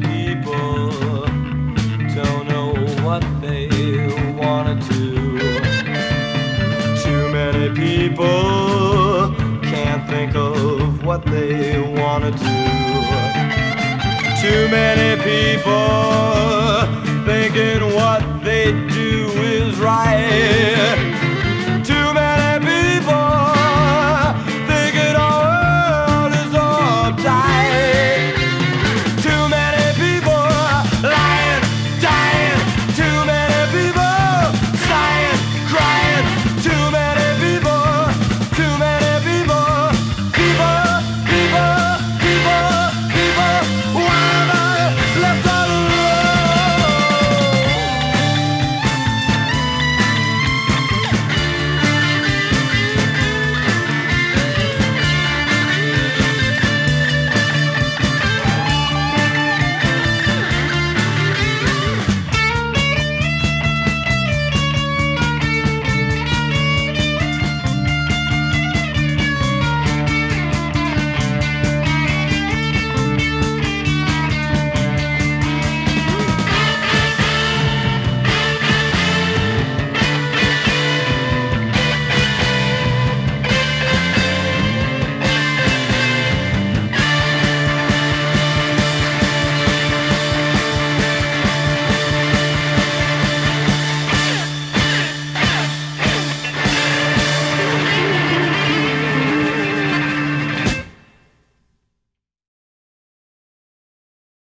people don't know what they wanna do. Too many people can't think of what they wanna do. Too many people thinking what they do is right.